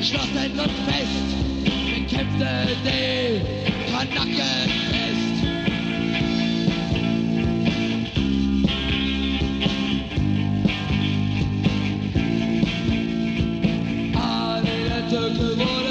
geschlossen und fest, bekämpfte den Kanacken fest. Alle Türke wurde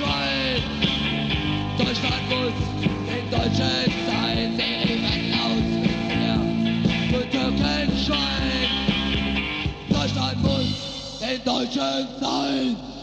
Schuld. Deutschland muss den Deutschen sein, der Riemen aus der Türken schuld. Deutschland muss den Deutschen sein.